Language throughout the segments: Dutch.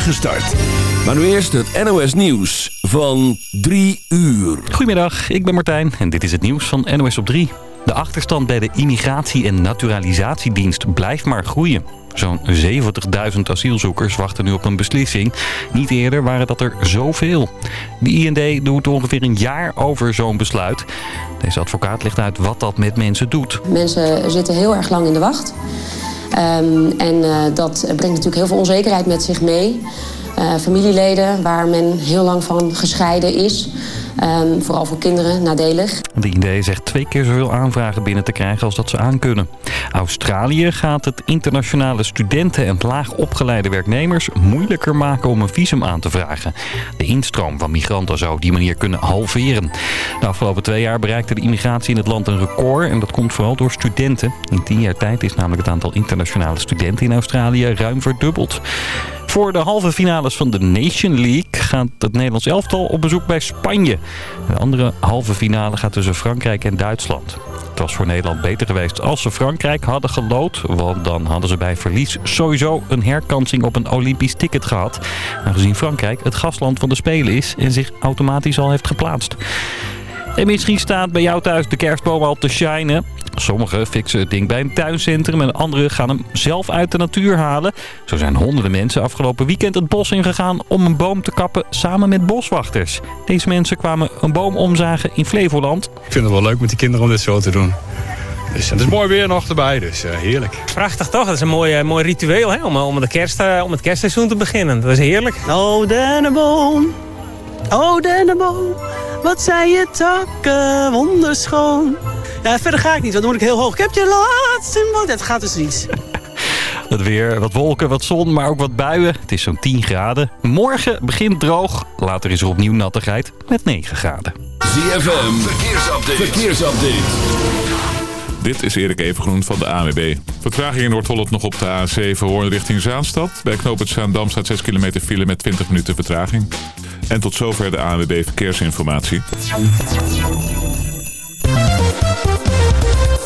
start. Maar nu eerst het NOS Nieuws van 3 uur. Goedemiddag, ik ben Martijn en dit is het nieuws van NOS op 3. De achterstand bij de Immigratie- en Naturalisatiedienst blijft maar groeien. Zo'n 70.000 asielzoekers wachten nu op een beslissing. Niet eerder waren dat er zoveel. De IND doet ongeveer een jaar over zo'n besluit. Deze advocaat legt uit wat dat met mensen doet. Mensen zitten heel erg lang in de wacht. Um, en uh, dat brengt natuurlijk heel veel onzekerheid met zich mee. Uh, familieleden waar men heel lang van gescheiden is. Um, vooral voor kinderen nadelig. De IND zegt twee keer zoveel aanvragen binnen te krijgen als dat ze aankunnen. Australië gaat het internationale studenten en laag opgeleide werknemers moeilijker maken om een visum aan te vragen. De instroom van migranten zou op die manier kunnen halveren. De afgelopen twee jaar bereikte de immigratie in het land een record en dat komt vooral door studenten. In tien jaar tijd is namelijk het aantal internationale studenten in Australië ruim verdubbeld. Voor de halve finales van de Nation League gaat het Nederlands elftal op bezoek bij Spanje. De andere halve finale gaat tussen Frankrijk en Duitsland. Het was voor Nederland beter geweest als ze Frankrijk hadden gelood. Want dan hadden ze bij verlies sowieso een herkansing op een Olympisch ticket gehad. Aangezien Frankrijk het gastland van de Spelen is en zich automatisch al heeft geplaatst. En misschien staat bij jou thuis de kerstboom al te shinen. Sommigen fixen het ding bij een tuincentrum en anderen gaan hem zelf uit de natuur halen. Zo zijn honderden mensen afgelopen weekend het bos ingegaan om een boom te kappen samen met boswachters. Deze mensen kwamen een boom omzagen in Flevoland. Ik vind het wel leuk met die kinderen om dit zo te doen. Dus het is mooi weer nog erbij, dus uh, heerlijk. Prachtig toch? Dat is een mooi, uh, mooi ritueel hè? Om, om, de kerst, uh, om het kerstseizoen te beginnen. Dat is heerlijk. Oh, dennenboom. Oh, dennenboom. Wat zijn je takken wonderschoon. Ja, verder ga ik niet, want dan moet ik heel hoog. Ik heb je laatste boot. Het gaat dus niet. Het weer, wat wolken, wat zon, maar ook wat buien. Het is zo'n 10 graden. Morgen begint droog. Later is er opnieuw nattigheid met 9 graden. ZFM, verkeersupdate. verkeersupdate. Dit is Erik Evengroen van de AWB. Vertraging in Noord-Holland nog op de A7 Hoorn richting Zaanstad. Bij knooppunt Zaandam staat 6 kilometer file met 20 minuten vertraging. En tot zover de ANWB Verkeersinformatie.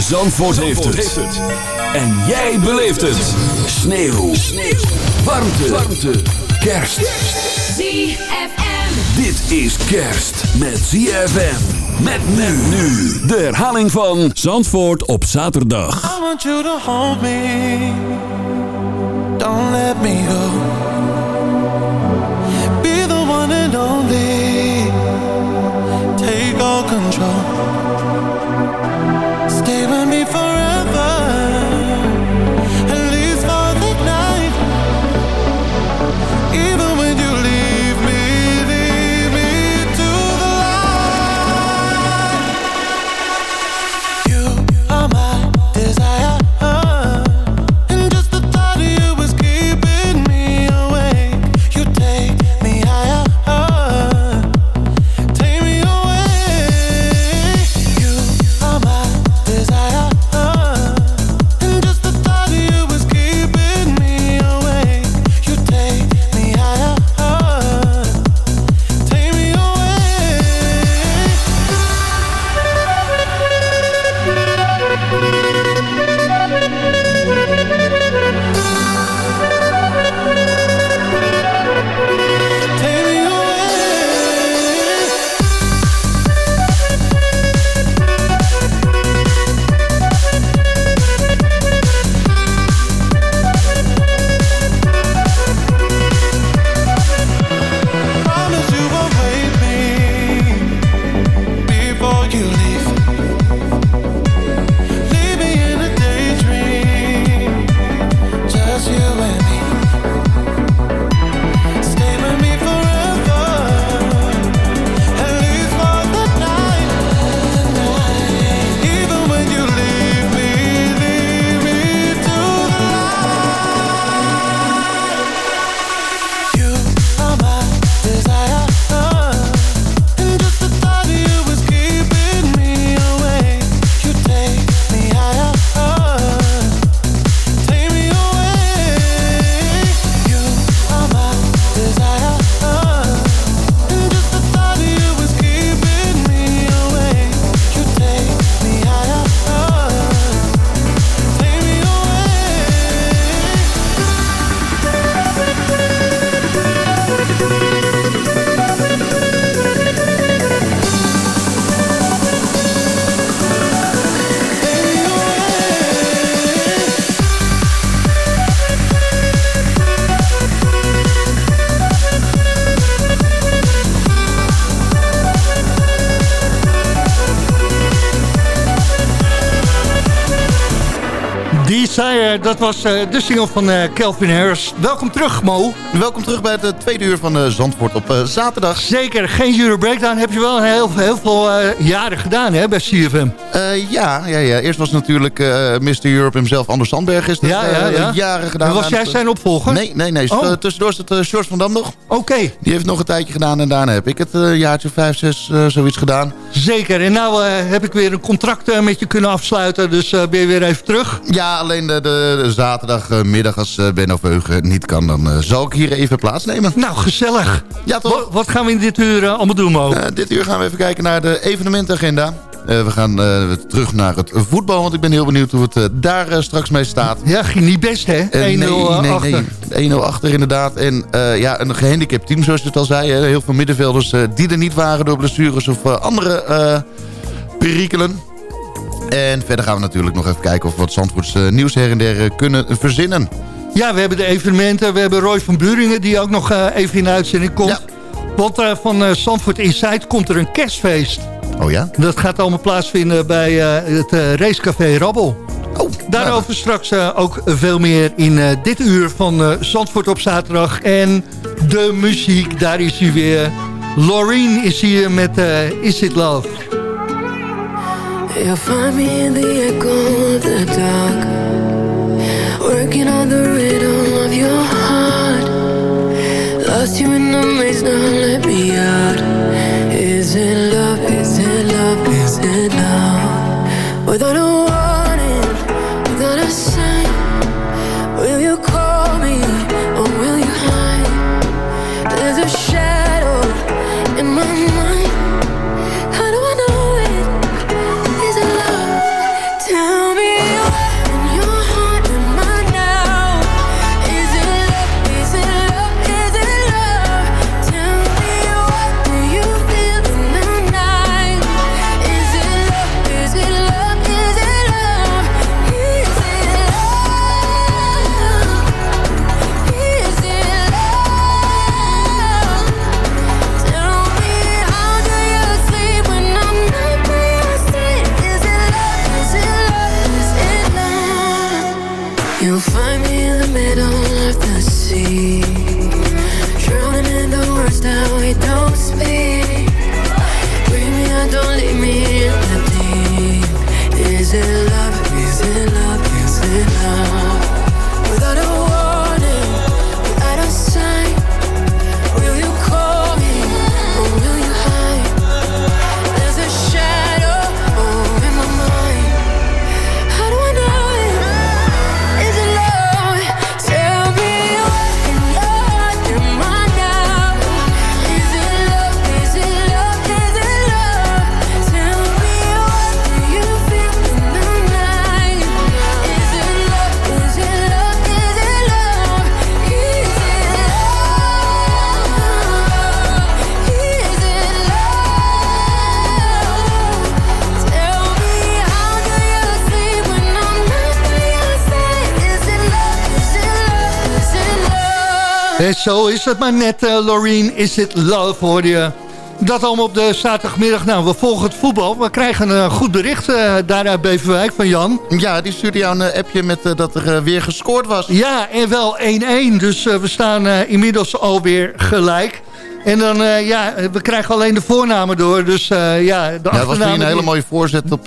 Zandvoort, heeft, het. En jij beleeft het. Sneeuw. Sneeuw. Warmte. Warmte. Kerst. ZFM. Dit is kerst met ZFM. Met men nu. De herhaling van Zandvoort op zaterdag. I want you to hold me. Don't let me go. Be the one and only. Take all control. They when before. Dat was eh, de single van uh, Kelvin Harris. Welkom terug, Mo. Welkom terug bij het tweede uur van uh, Zandvoort op zaterdag. Zeker, geen Euro Breakdown heb je wel heel, heel veel jaren gedaan hè, bij CFM. ja, ja, ja, eerst was natuurlijk Mr. Europe hemzelf, Anders Sandberg, is dat ja, ja, ja. jaren gedaan. En was jij zijn opvolger? Nee, nee, nee. Oh. Tussendoor is het George van Dam nog. Oké. Die heeft nog een tijdje gedaan en daarna heb ik het jaartje vijf, zes zoiets gedaan. Zeker, en nou heb ik weer een contract met je kunnen afsluiten, dus ben je weer even terug. Ja, alleen de, de zaterdagmiddag als uh, Benno Veugen niet kan... dan uh, zal ik hier even plaatsnemen. Nou, gezellig. Ja, toch? Wat, gaan we in dit uur allemaal doen, Mo? dit uur gaan we even kijken naar de evenementagenda. we gaan terug naar het voetbal, want ik ben heel benieuwd hoe het daar straks mee staat. Ja, ging niet best, hè? 1-0 nee, nee, nee. 1-0 achter inderdaad. En ja, een gehandicapt team, zoals je het al zei. Hè? Heel veel middenvelders die er niet waren door blessures of andere perikelen. En verder gaan we natuurlijk nog even kijken of we wat Zandvoorts uh, nieuws her en der uh, kunnen verzinnen. Ja, we hebben de evenementen. We hebben Roy van Buringen die ook nog uh, even in de uitzending komt. Ja. Want van Zandvoort Inside komt er een kerstfeest. Oh ja? Dat gaat allemaal plaatsvinden bij het racecafé Rabbel. Oh, Daarover straks ook veel meer in dit uur van Zandvoort op zaterdag. En de muziek, daar is hij weer. Laureen is hier met Is It Love. You'll find me in the echo of the dark Working on the rhythm of your heart. Lost you in the maze, now let me out. Is it zo is het maar net, uh, Loreen. Is it love, hoor je. Dat allemaal op de zaterdagmiddag. Nou, we volgen het voetbal. We krijgen een goed bericht uh, daar uit Beverwijk van Jan. Ja, die stuurde jou een appje met uh, dat er weer gescoord was. Ja, en wel 1-1. Dus we staan inmiddels alweer gelijk. En dan, ja, we krijgen alleen de voornamen door. Dus ja, de ja, was een hele mooie voorzet op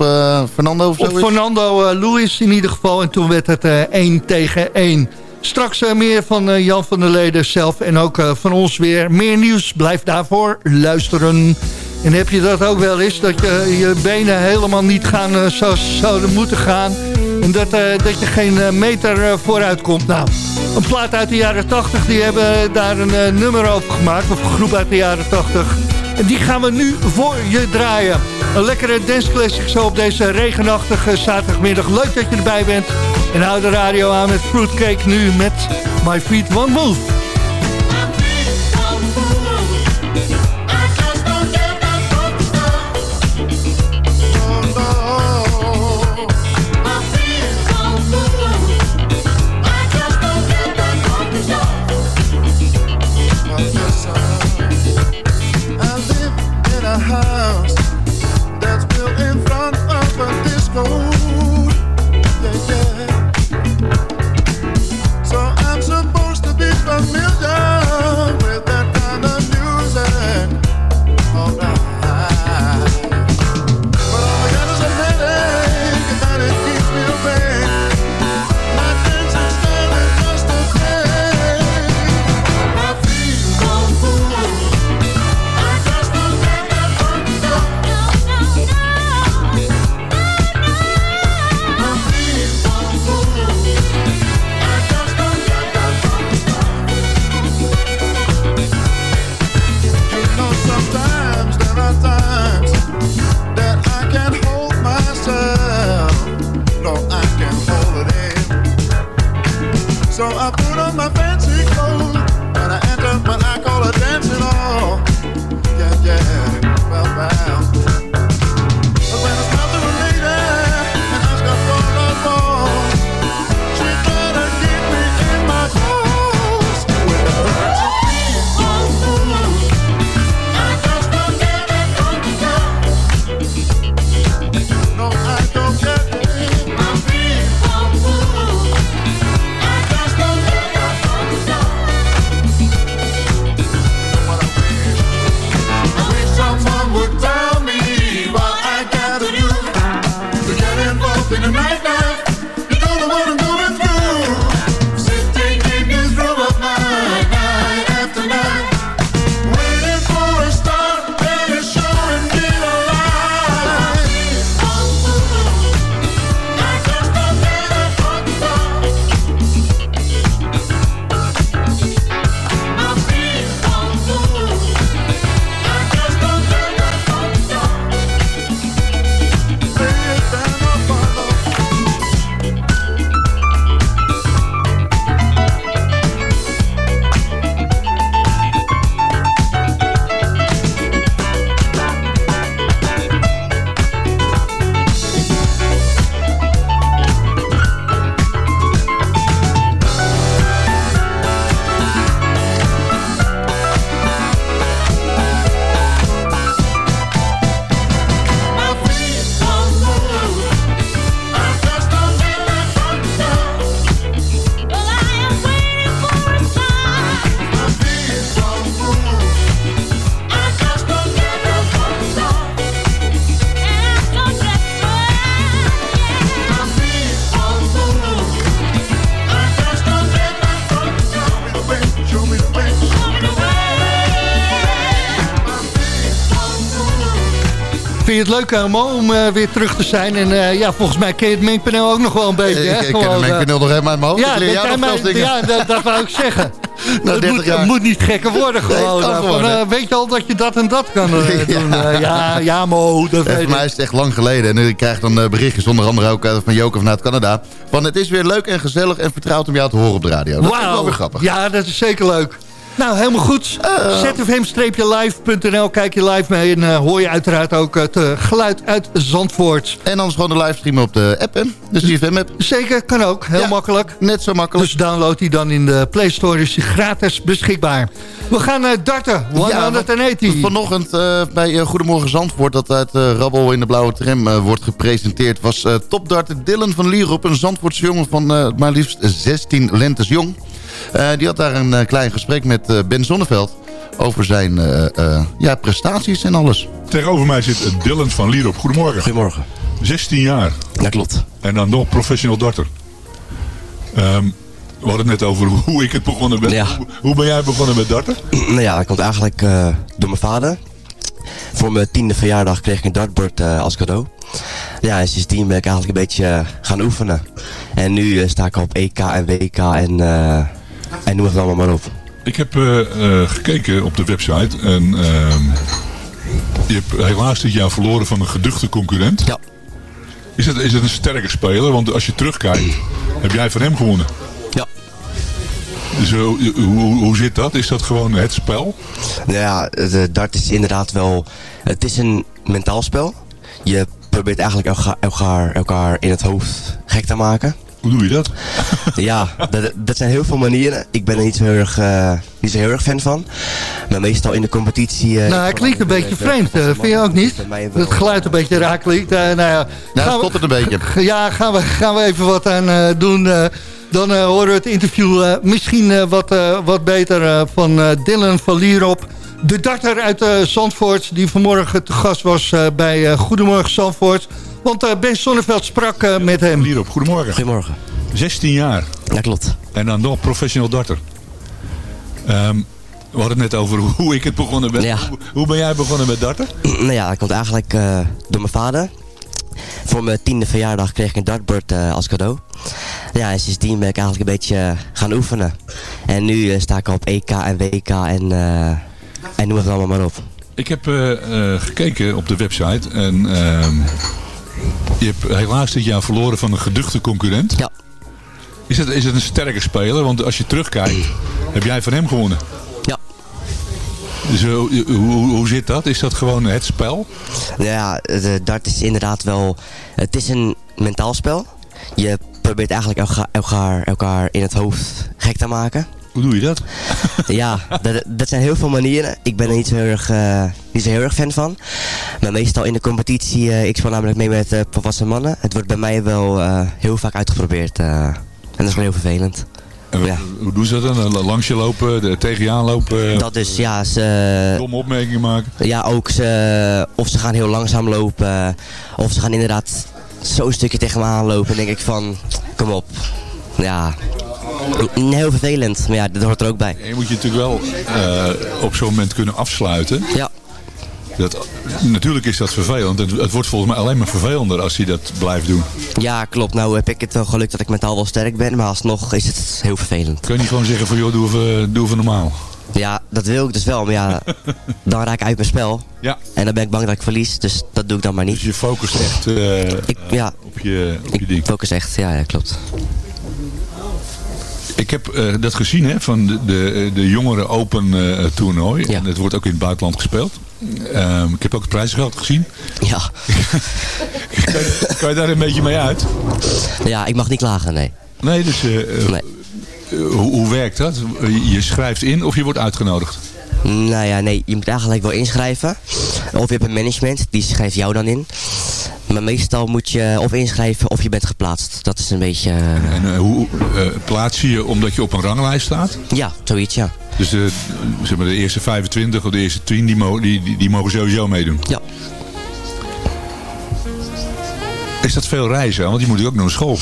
Fernando of zo. Op Fernando Luis in ieder geval. En toen werd het 1 tegen 1. Straks uh, meer van uh, Jan van der Leden zelf en ook uh, van ons weer. Meer nieuws, blijf daarvoor luisteren. En heb je dat ook wel eens, dat je, je benen helemaal niet gaan zoals zouden moeten gaan. En dat, dat je geen meter vooruit komt. Nou, een plaat uit de jaren 80, die hebben daar een nummer over gemaakt. Of een groep uit de jaren 80. En die gaan we nu voor je draaien. Een lekkere danceclassic zo op deze regenachtige zaterdagmiddag. Leuk dat je erbij bent. En hou de radio aan met Fruitcake nu met My Feet Won't Move. no je het leuk, uh, Mo, om uh, weer terug te zijn? En uh, ja, volgens mij ken je het mengpaneel ook nog wel een beetje. Ik, hè? ik ken het mengpaneel nog helemaal uit mijn hoofd. Ja, mij, veel dingen. ja dat, dat wou ik zeggen. Het, moet, het moet niet gekker worden gewoon. Nee, van, weet je al dat je dat en dat kan doen? ja, ja, Mo. Dat voor mij is het echt lang geleden. En ik krijg dan berichtjes, onder andere ook van Joke vanuit Canada. Van het is weer leuk en gezellig en vertrouwd om jou te horen op de radio. Dat wow. is wel weer grappig. Ja, dat is zeker leuk. Nou, helemaal goed. Uh, zfm-live.nl, kijk je live mee en uh, hoor je uiteraard ook het uh, geluid uit Zandvoort. En anders gewoon de livestream op de app, hè? De CFM-app. Zeker, kan ook. Heel ja, makkelijk. Net zo makkelijk. Dus download die dan in de Play Store, is die gratis beschikbaar. We gaan naar darten, 180. Ja, vanochtend bij Goedemorgen Zandvoort, dat uit Rabbel in de Blauwe Tram wordt gepresenteerd, was topdarter Dylan van Lierop, een Zandvoortse jongen van maar liefst 16 lentes jong. Uh, die had daar een uh, klein gesprek met uh, Ben Zonneveld over zijn ja, prestaties en alles. Tegenover mij zit Dylan van Lierop. Goedemorgen. Goedemorgen. 16 jaar. Ja, klopt. En dan nog professional darter. Um, we hadden het net over hoe ik het begonnen ben. Ja. Hoe, hoe, ben jij begonnen met darten? Nou ja, dat komt eigenlijk door mijn vader. Voor mijn tiende verjaardag kreeg ik een dartbord als cadeau. Ja, en sindsdien ben ik eigenlijk een beetje gaan oefenen. En nu uh, sta ik op EK en WK en, uh, en noem het allemaal maar op. Ik heb uh, gekeken op de website en ehm, je hebt helaas dit jaar verloren van een geduchte concurrent. Ja. Is het, is het een sterke speler? Want als je terugkijkt, heb jij van hem gewonnen. Ja. Dus hoe, hoe, hoe zit dat? Is dat gewoon het spel? Ja, de dart is inderdaad wel... Het is een mentaal spel. Je probeert eigenlijk elkaar, elkaar, elkaar in het hoofd gek te maken. Hoe doe je dat? ja, dat, dat zijn heel veel manieren. Ik ben er niet zo heel erg, uh, niet zo heel erg fan van. Maar meestal in de competitie... Uh, nou, hij klinkt een beetje vreemd. Uh, vind je ook niet? Het geluid een beetje raar klinkt. nou ja, nou, stopt het een beetje. Ja, gaan we, gaan we even wat aan doen. dan horen we het interview misschien wat, wat beter van Dylan van Lierop de darter uit uh, Zandvoort... die vanmorgen te gast was uh, bij uh, Goedemorgen Zandvoort. Want Ben Sonneveld sprak met hem. Hierop, goedemorgen. Goedemorgen. 16 jaar. Ja, klopt. En dan nog professional darter. Um, we hadden het net over hoe ik het begonnen ben. Ja. Hoe, hoe, ben jij begonnen met darten? Nou ja, dat komt eigenlijk door mijn vader. Voor mijn tiende verjaardag kreeg ik een dartbord als cadeau. Ja, en sindsdien ben ik eigenlijk een beetje gaan oefenen. En nu sta ik op EK en WK en... En noem het allemaal maar op. Ik heb uh, uh, gekeken op de website en uh, je hebt helaas dit jaar verloren van een geduchte concurrent. Ja. Is het, is het een sterke speler? Want als je terugkijkt, heb jij van hem gewonnen. Ja. Dus hoe, hoe, hoe zit dat? Is dat gewoon het spel? Ja, de dart is inderdaad wel... Het is een mentaal spel. Je probeert eigenlijk elkaar, elkaar, elkaar in het hoofd gek te maken. Hoe doe je dat? ja, dat, dat zijn heel veel manieren. Ik ben er niet zo heel erg, uh, niet zo heel erg fan van. Maar meestal in de competitie, uh, ik speel namelijk mee met uh, volwassen mannen. Het wordt bij mij wel heel vaak uitgeprobeerd. en dat is wel heel vervelend. En ja. Hoe doen ze dat dan? Langs je lopen, tegen je aanlopen? Dat is, ja. Ze, domme opmerkingen maken? Ja, ook ze, of ze gaan heel langzaam lopen. Of ze gaan inderdaad zo'n stukje tegen me aanlopen. En denk ik van, kom op. Ja, Heel vervelend, maar ja, dat hoort er ook bij. En je moet je natuurlijk wel uh, op zo'n moment kunnen afsluiten. Ja. Dat, natuurlijk is dat vervelend. Het, het, wordt volgens mij alleen maar vervelender als hij dat blijft doen. Ja, klopt. Nou heb ik het wel geluk dat ik mentaal wel sterk ben. Maar alsnog is het heel vervelend. Kun je niet gewoon zeggen van joh, doe even, doe even normaal? Ja, dat wil ik dus wel. Maar ja, dan raak ik uit mijn spel. Ja. En dan ben ik bang dat ik verlies. Dus dat doe ik dan maar niet. Dus je focust echt uh, ik, ja, op je, op je ik ding? focus echt, ja, ja klopt. Ik heb uh, dat gezien hè, van de, de, de jongere Open uh, toernooi. Ja. En het wordt ook in het buitenland gespeeld. Um, ik heb ook het prijsgeld gezien. Ja. kan, je, kan, je, daar een beetje mee uit? Ja, ik mag niet klagen, nee. Nee, dus uh, nee. hoe, hoe werkt dat? Je schrijft in of je wordt uitgenodigd? Nou ja, nee, je moet eigenlijk wel inschrijven. Of je hebt een management, die schrijft jou dan in. Maar meestal moet je of inschrijven of je bent geplaatst. Dat is een beetje... Uh... En uh, hoe uh, plaats je je omdat je op een ranglijst staat? Ja, zoiets ja. Dus de, zeg maar de eerste 25 of de eerste 10 die, mo die, die, die mogen sowieso meedoen? Ja. Is dat veel reizen? Want je moet ook naar school.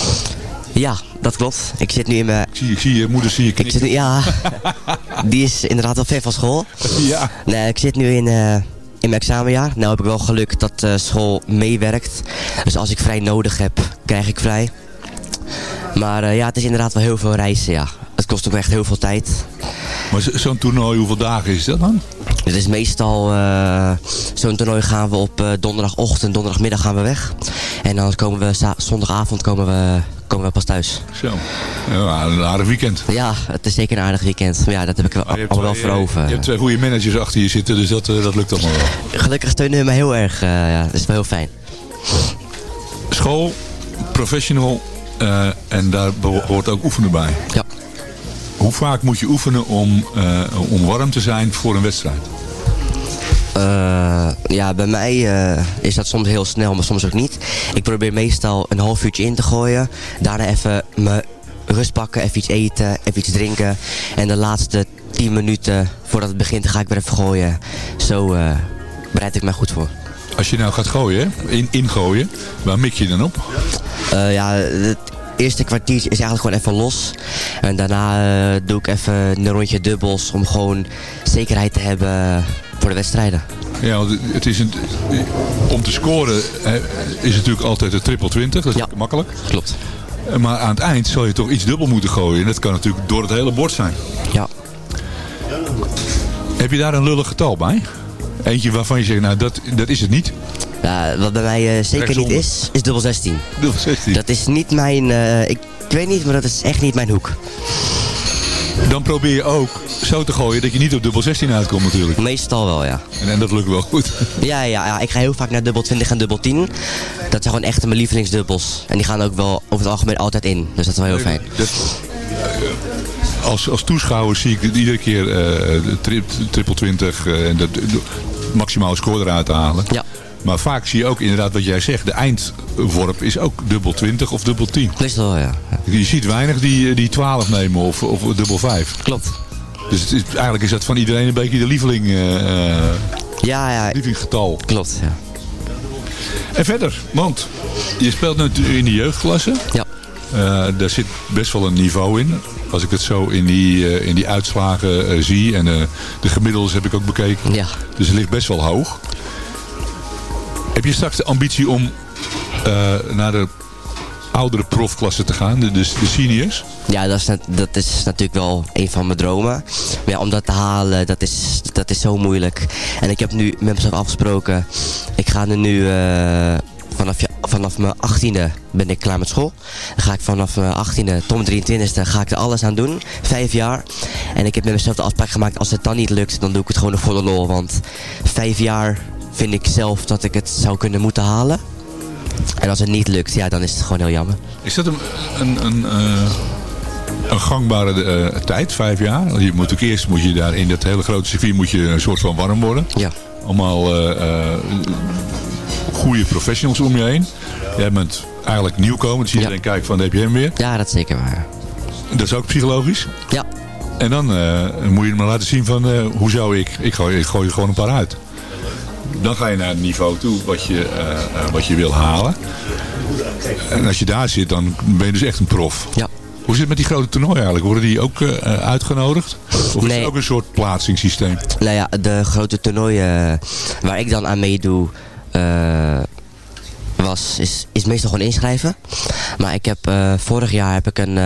Ja, dat klopt. Ik zit nu in mijn... Ik zie, ik zie je moeder zie je ik zit nu, Ja, die is inderdaad wel ver van school. Ja. Nee, ik zit nu in, uh, in mijn examenjaar. Nou heb ik wel geluk dat eh, school meewerkt. Dus als ik vrij nodig heb, krijg ik vrij. Maar eh, ja, het is inderdaad wel heel veel reizen, ja. Het kost ook echt heel veel tijd. Maar zo- zo'n toernooi, hoeveel dagen is dat dan? Het is meestal, eh, zo'n toernooi gaan we op eh, donderdagochtend, donderdagmiddag gaan we weg. En dan komen we, zondagavond komen we, komen we pas thuis. Zo, ja, een aardig weekend. Ja, het is zeker een aardig weekend. Maar ja, dat heb ik wel, allemaal wel voor over. Je hebt twee goede managers achter je zitten, dus dat, eh, dat lukt allemaal wel. Gelukkig steunen ze me heel erg. ja, dat is wel heel fijn. School, professional en daar hoort ook oefenen bij. Ja. Hoe vaak moet je oefenen om, eh, om warm te zijn voor een wedstrijd? Eh, ja, bij mij eh, is dat soms heel snel, maar soms ook niet. Ik probeer meestal een half uurtje in te gooien. Daarna even mijn rust pakken, even iets eten, even iets drinken. En de laatste 10 minuten voordat het begint ga ik weer even gooien. Zo bereid ik mij goed voor. Als je nou gaat gooien, in, ingooien, waar mik je dan op? Ja, het eerste kwartiertje is eigenlijk gewoon even los. En daarna eh, doe ik even een rondje dubbels om gewoon zekerheid te hebben voor de wedstrijden. Ja, want het is een, om te scoren is het natuurlijk altijd de triple 20, dat is makkelijk. Klopt. Maar aan het eind zal je toch iets dubbel moeten gooien. En dat kan natuurlijk door het hele bord zijn. Ja. Heb je daar een lullig getal bij? Eentje waarvan je zegt, nou dat, dat is het niet. Ja, wat bij mij eh, zeker niet is, is dubbel 16. Dubbel 16. Dat is niet mijn, eh, ik, ik weet niet, maar dat is echt niet mijn hoek. Dan probeer je ook zo te gooien dat je niet op dubbel 16 uitkomt natuurlijk. Meestal wel, ja. En, en dat lukt wel goed. Ja, ja, ja, ik ga heel vaak naar dubbel 20 en dubbel 10. Dat zijn gewoon echt mijn lievelingsdubbels. En die gaan ook wel over het algemeen altijd in. Dus dat is wel heel fijn. Dat, als, als toeschouwer zie ik iedere keer tri triple 20 eh, en de, de maximale score eruit te halen. Ja. Maar vaak zie je ook inderdaad wat jij zegt. De eindworp is ook dubbel 20 of dubbel 10. Meestal wel, ja. Je ziet weinig die, die 12 nemen of, of dubbel 5. Klopt. Dus het is, eigenlijk is dat van iedereen een beetje de lieveling, eh, eh, Ja, ja. lievelingsgetal. Klopt, ja. En verder, want je speelt natuurlijk in de jeugdklasse. Ja. Eh, daar zit best wel een niveau in. Als ik het zo in die, eh, in die uitslagen eh, zie. En eh, de gemiddeldes heb ik ook bekeken. Ja. Dus het ligt best wel hoog. Heb je straks de ambitie om eh, naar de oudere profklasse te gaan? De, de, seniors? Ja, dat is, dat is natuurlijk wel een van mijn dromen. Maar om dat te halen, dat is, dat is zo moeilijk. En ik heb nu met mezelf afgesproken. Ik ga er nu eh, vanaf, vanaf mijn 18e ben ik klaar met school. Dan ga ik vanaf mijn 18e tot mijn 23e ga ik er alles aan doen. Vijf jaar. En ik heb met mezelf de afspraak gemaakt. Als het dan niet lukt, dan doe ik het gewoon de lol. Want vijf jaar vind ik zelf dat ik het zou kunnen moeten halen. En als het niet lukt, ja, dan is het gewoon heel jammer. Is dat een, een, een, eh, een gangbare eh, tijd, vijf jaar? Je moet ook eerst moet je daar in dat hele grote circuit moet je een soort van warm worden. Ja. Allemaal eh, eh, goede professionals om je heen. Jij bent eigenlijk nieuwkomer, dus iedereen kijkt van, heb je hem weer. Ja, dat is zeker waar. Dat is ook psychologisch. Ja. En dan moet je hem maar laten zien van, hoe zou ik? Ik gooi, ik gooi er gewoon een paar uit. Dan ga je naar het niveau toe wat je, eh, eh, wat je wil halen. En als je daar zit, dan ben je dus echt een prof. Ja. Hoe zit het met die grote toernooien eigenlijk? Worden die ook eh, uitgenodigd? Of is het ook een soort plaatsingssysteem? Nou ja, de grote toernooien waar ik dan aan meedoe, was, is, is meestal gewoon inschrijven. Maar ik heb, vorig jaar heb ik een,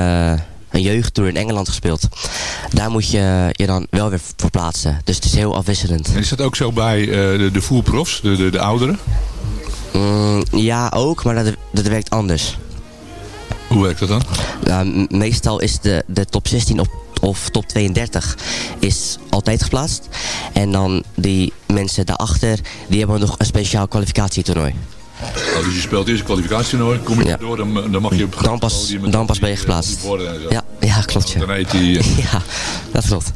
een jeugdtour in Engeland gespeeld. Daar moet je je dan wel weer voor plaatsen. Dus het is heel afwisselend. En is dat ook zo bij eh, de, de voerprofs, de, de, de ouderen? Mm, ja, ook, maar dat, dat werkt anders. Hoe werkt dat dan? M- meestal is de, de top 16 op, of top 32 is altijd geplaatst. En dan die mensen daarachter, die hebben nog een speciaal kwalificatietoernooi. Oh, dus je speelt eerst een kwalificatietoernooi, kom je Ja. door, dan, dan mag je op Dan pas, podium dan pas ben je eh, geplaatst. Ja, ja klopt. Ja. Dan heet die... eh, ja, dat klopt.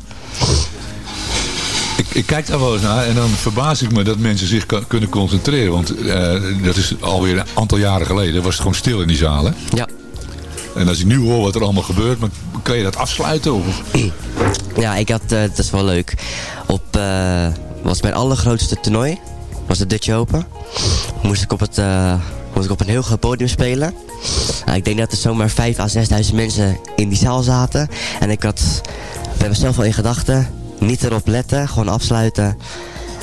Ik, ik kijk daar wel eens naar en dan verbaas ik me dat mensen zich kan- kunnen concentreren. Want eh, dat is alweer een aantal jaren geleden. Was het gewoon stil in die zalen. Ja. En als ik nu hoor wat er allemaal gebeurt, maar kan je dat afsluiten? Of? Ja, ik had, eh, dat is wel leuk. Op, eh, was mijn allergrootste toernooi, was de Dutch Open. Moest ik op, het, eh, moest ik op een heel groot podium spelen. Nou, ik denk dat er zomaar 5 à 6.000 mensen in die zaal zaten. En ik had bij mezelf al in gedachten, niet erop letten, gewoon afsluiten.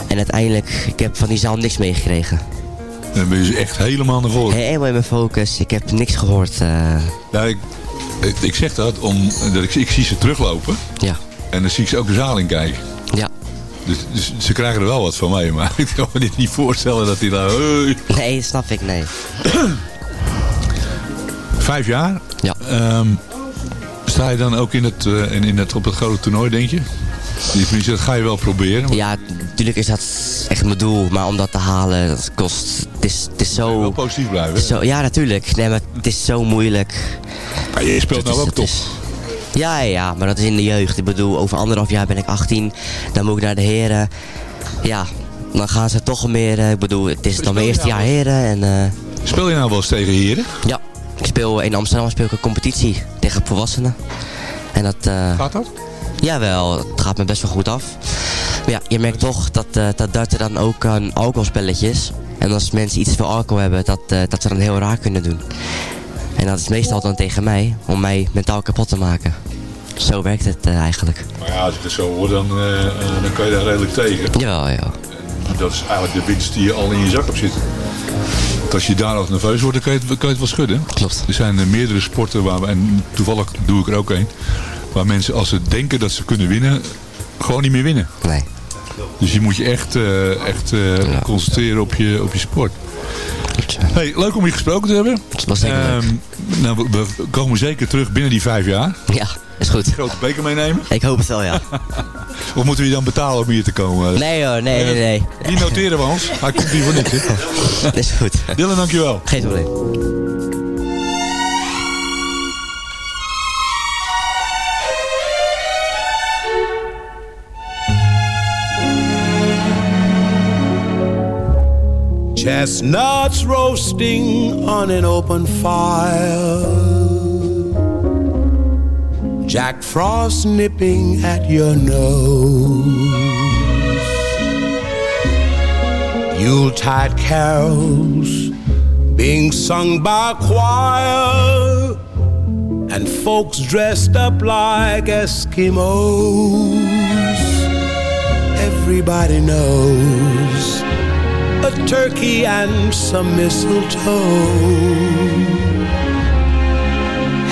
En uiteindelijk, ik heb van die zaal niks meegekregen. Dan ben je dus echt helemaal naar voren. Helemaal in mijn focus. Ik heb niks gehoord. eh. Ja, ik, ik- zeg dat omdat ik, ik zie ze teruglopen. Ja. En dan zie ik ze ook de zaal in kijken. Ja. Dus, dus ze krijgen er wel wat van mee. Maar ik kan me dit niet voorstellen dat die daar... Hey. Nee, snap ik, nee. Vijf jaar. Ja. Ehm, sta je dan ook in het, eh, in, in het, op het grote toernooi, denk je? Tenminste, dat ga je wel proberen. Ja, natuurlijk is dat echt mijn doel. Maar om dat te halen, dat kost... Het is, het is zo... Wel positief blijven. Zo, ja, natuurlijk. Nee, maar het is zo moeilijk. Maar je speelt nou is- ook toch? is- Ja, ja, maar dat is in de jeugd. Ik bedoel, over anderhalf jaar ben ik 18. Dan moet ik naar de heren. Ja, dan gaan ze toch meer... eh, Ik bedoel, het is dan mijn eerste jaar heren. En, eh, Speel je nou wel eens tegen heren? ja, ik speel in Amsterdam speel ik een competitie tegen volwassenen. En dat... eh, Gaat dat? Jawel, het gaat me best wel goed af. Maar ja, je merkt toch dat, eh dat darten dan ook een alcoholspelletje is. En als mensen iets te veel alcohol hebben, dat, eh, dat ze dan heel raar kunnen doen. En dat is meestal dan tegen mij, om mij mentaal kapot te maken. Zo werkt het eh, eigenlijk. Maar ja, als ik het zo hoor, dan, eh, eh, dan kan je daar redelijk tegen. Ja, ja. Dat is eigenlijk de winst die je al in je zak hebt zitten. Als je daarover nerveus wordt, dan kan je het, kan je het wel schudden. Klopt. Er zijn eh, meerdere sporten waar we, en toevallig doe ik er ook een, waar mensen als ze denken dat ze kunnen winnen, gewoon niet meer winnen. Nee. Dus je moet je echt, eh, echt eh, concentreren op je, op je sport. Hey, leuk om je gesproken te hebben. Dat was. Ehm, nou, we, we komen zeker terug binnen die vijf jaar. Ja, is goed. Grote beker meenemen. Ik hoop het wel, ja. Of moeten we je dan betalen om hier te komen? Nee hoor, nee, nee, nee. Die noteren we ons. Hij komt hier voor niks. Hè? Is goed. Dylan, dankjewel. Geen probleem. Chestnuts roasting on an open fire. Jack Frost nipping at your nose. Yuletide carols being sung by choir. And folks dressed up like Eskimos. Everybody knows a turkey and some mistletoe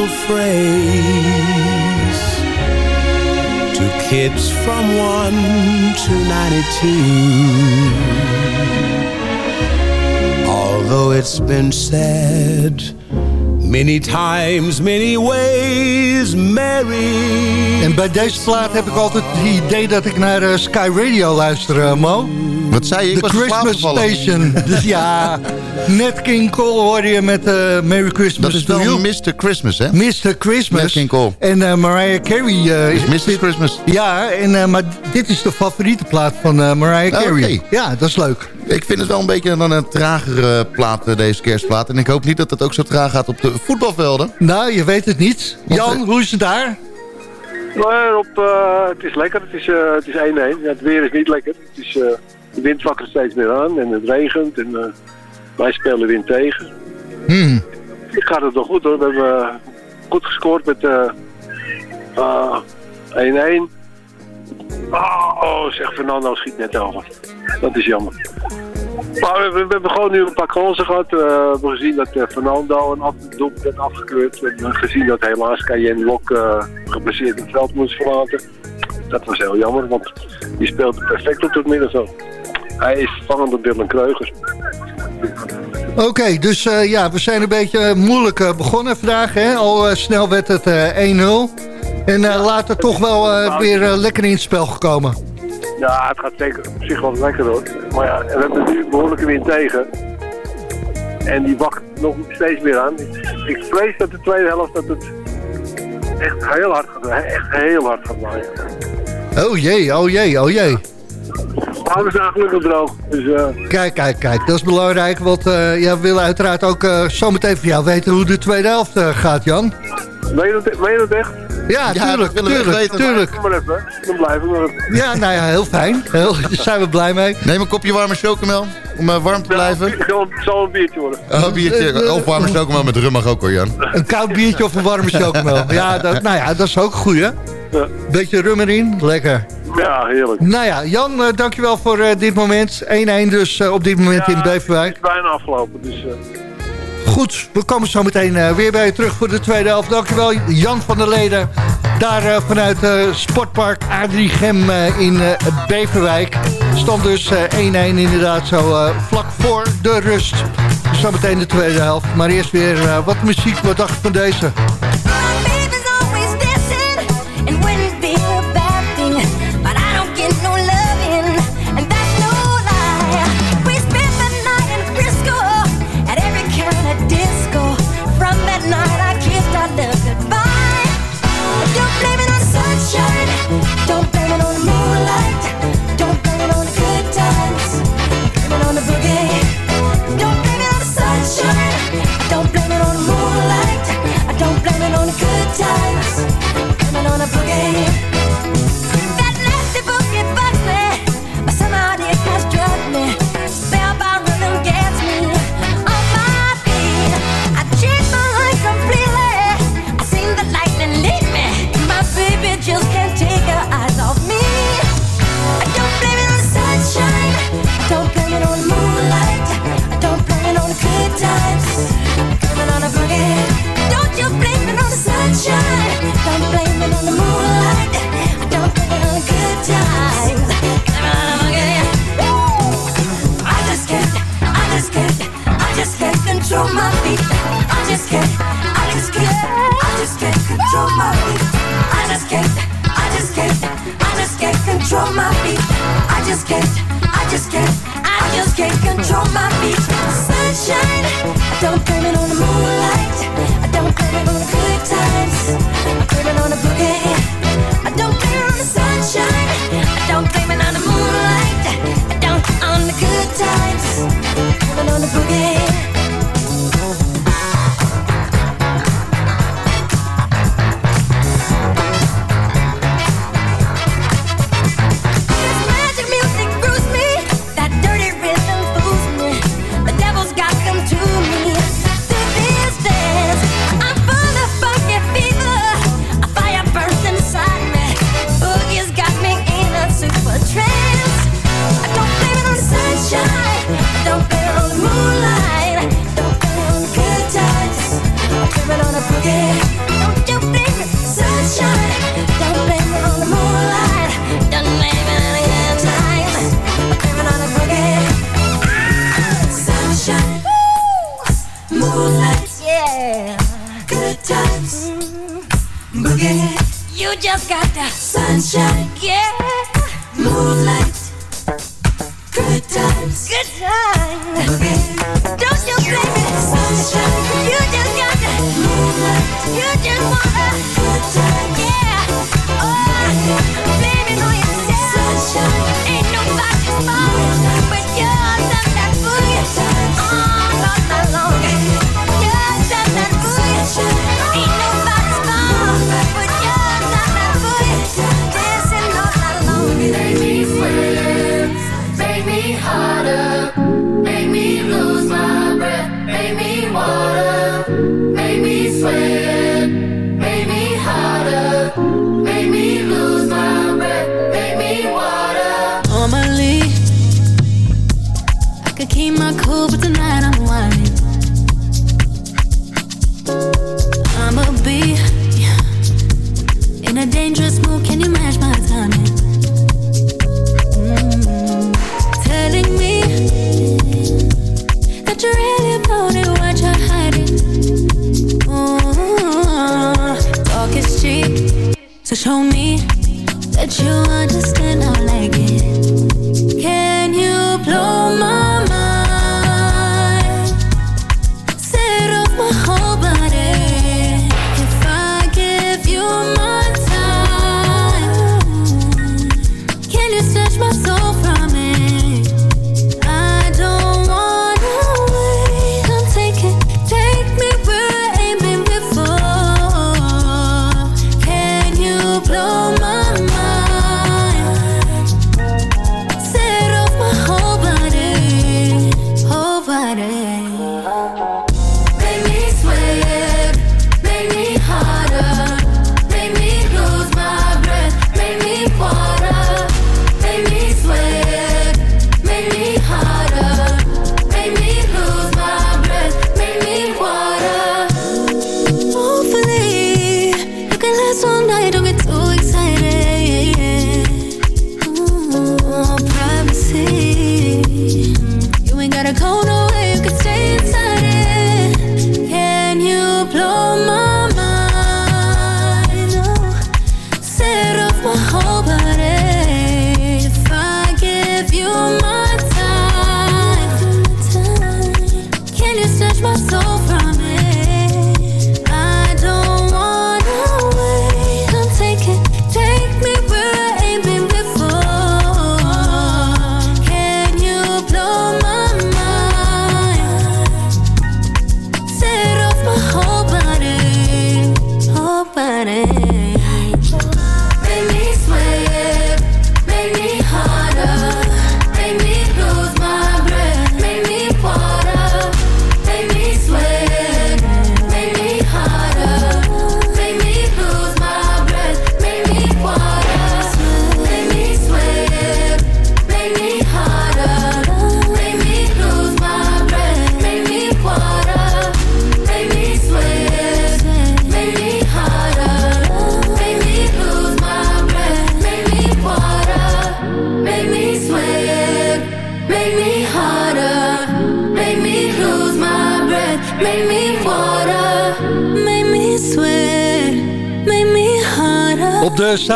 Simple phrase to kids from 1 to 92. Although it's been said Many times, many ways, Mary. En bij deze plaat heb ik altijd het idee dat ik naar eh, Sky Radio luister, eh, Mo. Wat zei je? Ik The was Christmas. Station. dus ja, net King Cole hoorde je met eh, Merry Christmas Dat is wel. Mr. Christmas, hè? Mr. Christmas. Nat King Cole. En eh, Mariah Carey. eh, Is Mr. Christmas. Ja, en, eh, maar dit is de favoriete plaat van eh, Mariah Oh, Carey. oké. Ja, dat is leuk. Ik vind het wel een beetje dan een tragere plaat, deze kerstplaat. En ik hoop niet dat het ook zo traag gaat op de voetbalvelden. Nou, je weet het niet. Jan, hoe is het daar? Maar op, eh, het is lekker. Het is eh, het is 1-1. Ja, het weer is niet lekker. Het is, eh, de wind wakkert steeds meer aan en het regent. En eh, wij spelen wind tegen. Hmm. Het gaat het wel goed hoor. We hebben eh, goed gescoord met eh, eh, 1-1. Oh, oh, zeg Fernando schiet net over. Dat is jammer. Maar we, hebben gewoon nu een paar kansen gehad. Eh, we hebben gezien dat Fernando een af- doelpunt werd afgekeurd. We hebben gezien dat helaas Cayenne Lok eh geblesseerd het veld moest verlaten. Dat was heel jammer, want die speelde perfect op het middenveld. Hij is door Dylan Kreugers. Oké, dus eh, ja, we zijn een beetje eh, moeilijk eh, begonnen vandaag. Hè? Al snel werd het eh 1-0. En later toch wel weer lekker in het spel gekomen. Ja, het gaat zeker op zich wel lekker hoor. Maar ja, we hebben nu behoorlijke wind tegen. En die wacht nog steeds meer aan. Ik, ik vrees dat de tweede helft dat het echt heel hard gaat Echt heel hard waaien. Oh jee, oh jee, oh jee. Maar we zijn gelukkig droog. Dus eh, Kijk, kijk, kijk. Dat is belangrijk, want eh, ja, we willen uiteraard ook eh, zometeen van jou weten hoe de tweede helft gaat, Jan. meen je dat, meen je dat echt? Ja, Ja, tuurlijk, tuurlijk, weten. tuurlijk. Kom maar even. Dan blijven we maar even. Ja, nou ja, heel fijn. Heel, daar zijn we blij mee. Neem een kopje warme chocomel om eh, warm te blijven. Het zal, een biertje worden. Oh, biertje. Of warme chocomel met rum mag ook hoor, Jan. Een koud biertje of een warme chocomel. Ja, dat, nou ja, dat is ook goed, hè? Ja. Beetje rum erin, lekker. Ja, heerlijk. Nou ja, Jan, eh, dankjewel voor eh, dit moment. 1-1 dus eh, op dit moment in Beverwijk. Het is bijna afgelopen, dus... Goed, we komen zo meteen eh, weer bij je terug voor de tweede helft. Dankjewel, Jan van der Leden. Daar eh, vanuit eh, Sportpark Adrichem in Beverwijk. Stand dus eh, 1-1 inderdaad zo vlak voor de rust. Zo meteen de tweede helft. Maar eerst weer wat muziek. Wat dacht van deze?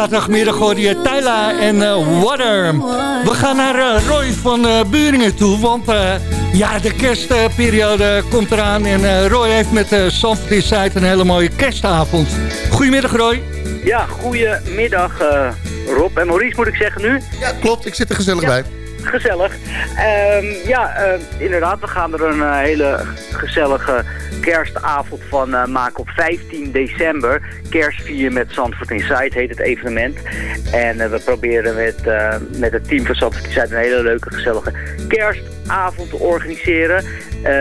Zaterdagmiddag hoorde je Tyla en eh, Water. We gaan naar eh, Roy van eh, Buringen toe, want ja, de kerstperiode komt eraan. En eh, Roy heeft met uh, Sanford Insight een hele mooie kerstavond. Goedemiddag Roy. Ja, goedemiddag uh, Rob en Maurice moet ik zeggen nu. Ja, klopt. Ik zit er gezellig Ja. bij. Gezellig. Ehm, ja, eh, inderdaad, we gaan er een hele gezellige kerstavond van maken op 15 december. Kerstvier met Zandvoort Inside heet het evenement. En eh, we proberen met, eh, met het team van Zandvoort Inside een hele leuke gezellige kerstavond te organiseren.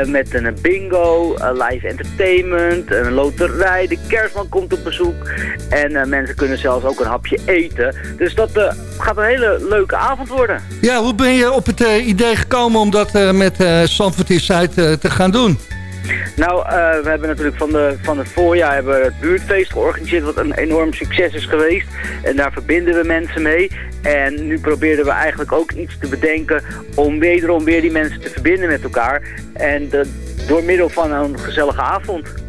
Met een bingo, live entertainment, een loterij. De kerstman komt op bezoek. En mensen kunnen zelfs ook een hapje eten. Dus dat gaat een hele leuke avond worden. Ja, hoe ben je op het idee gekomen om dat met Insight eh, te gaan doen? Nou, eh, we hebben natuurlijk van, de, van het voorjaar hebben we het buurtfeest georganiseerd, wat een enorm succes is geweest. En daar verbinden we mensen mee. En nu probeerden we eigenlijk ook iets te bedenken om wederom weer die mensen te verbinden met elkaar. En de- door middel van een gezellige avond.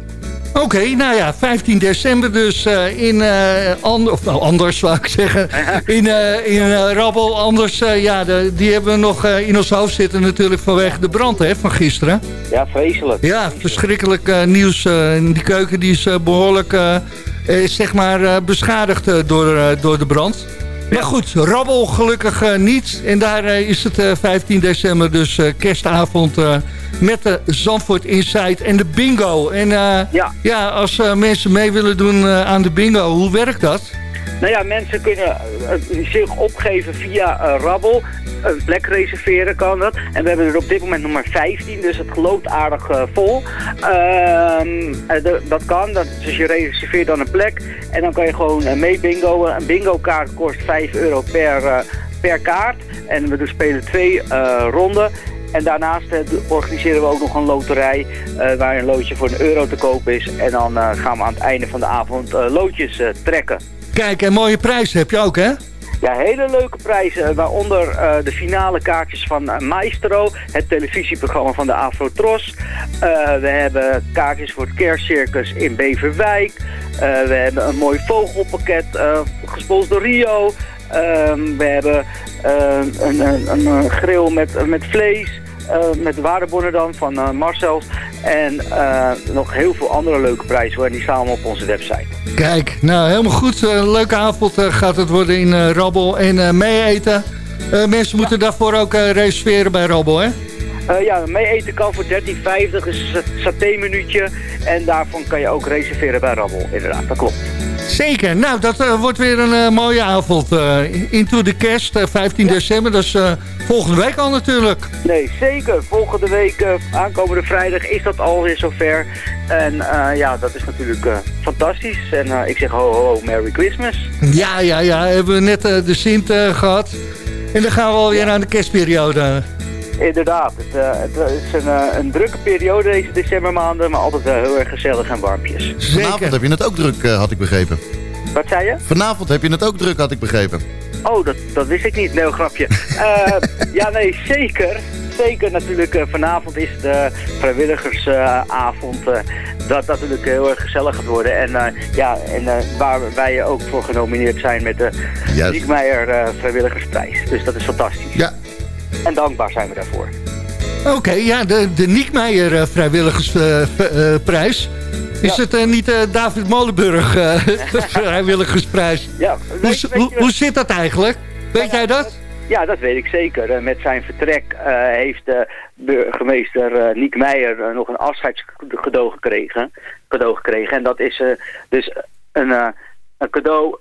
Oké, nou ja, 15 december dus eh, in eh and of nou, anders zou ik zeggen. In, eh, in Rabbel, anders, ja, de, die hebben we nog in ons hoofd zitten natuurlijk vanwege de brand hè, van gisteren. Ja, vreselijk. Ja, verschrikkelijk nieuws. die keuken die is eh, behoorlijk eh, eh, zeg maar, beschadigd door, door de brand. Maar goed, Rabbel gelukkig eh, niet. En daar eh, is het eh, 15 december, dus eh, kerstavond... eh, met de Zandvoort Insight en de bingo. En eh, ja. als eh, mensen mee willen doen eh, aan de bingo, hoe werkt dat? Nou ja, mensen kunnen eh, zich opgeven via eh, Rabbel. Een plek reserveren kan dat. En we hebben er op dit moment nummer 15, dus het loopt aardig eh, vol. Ehm, eh, dat kan, dus je reserveert dan een plek. En dan kan je gewoon eh, mee bingoen. Een bingo kaart kost 5 euro per, eh, per kaart. En we dus spelen twee eh, ronden. En daarnaast eh, organiseren we ook nog een loterij eh, waar een loodje voor een euro te koop is. En dan eh, gaan we aan het einde van de avond eh, loodjes eh, trekken. Kijk, en mooie prijzen heb je ook, hè? Ja, hele leuke prijzen, waaronder eh, de finale kaartjes van eh, Maestro, het televisieprogramma van de Afrotros. Eh we hebben kaartjes voor het kerstcircus in Beverwijk. We hebben een mooi vogelpakket, gesponsord door Rio. Ehm, we hebben een, een, een, grill met, met vlees. Eh, met waardebonnen dan van eh, Marcel. En eh, nog heel veel andere leuke prijzen hoor. Die staan op onze website. Kijk, nou helemaal goed. Een leuke avond gaat het worden in Rabbel. En mee eten. Eh, mensen moeten daarvoor ook reserveren bij Rabbel, hè? Ja, mee eten kan voor 13,50 is een saté-minuutje. En daarvan kan je ook reserveren bij Rabbel, inderdaad, dat klopt. Zeker. Nou, dat eh, wordt weer een eh, mooie avond. eh, into de kerst, eh, 15 december. Dat is volgende week al natuurlijk. Nee, zeker. Volgende week, aankomende vrijdag, is dat alweer zover. En ja, dat is natuurlijk fantastisch. En ik zeg ho, ho, ho, Merry Christmas. Ja, ja, ja. Hebben we net de Sint eh, gehad. En dan gaan we alweer aan de kerstperiode. Inderdaad, het, eh, het is een, eh, een drukke periode deze decembermaanden, maar altijd wel heel erg gezellig en warmpjes. Vanavond heb je het ook druk, eh, had ik begrepen. Wat zei je? Vanavond heb je het ook druk, had ik begrepen. Oh, dat, dat wist ik niet. Nee, grapje. Eh, ja, nee, zeker. Zeker natuurlijk. eh, vanavond is de vrijwilligersavond. eh, dat natuurlijk heel erg gezellig gaat worden. En eh, ja, en eh, waar wij ook voor genomineerd zijn met de. Diekmeijer eh, Vrijwilligersprijs. Dus dat is fantastisch. Ja. En dankbaar zijn we daarvoor. Oké, ja, de, de Niekmeijer eh, vrijwilligersprijs. Is het eh, niet eh, David Molenburg eh, vrijwilligersprijs? Ja, Hoe, weet- z- weet hoe, hoe zit dat eigenlijk? Weet jij dat? Ja, dat weet ik zeker. Eh, met zijn vertrek eh, heeft de burgemeester eh Niek Meijer eh, nog een afscheidscadeau gekregen, cadeau gekregen. En dat is eh, dus een, eh, een cadeau...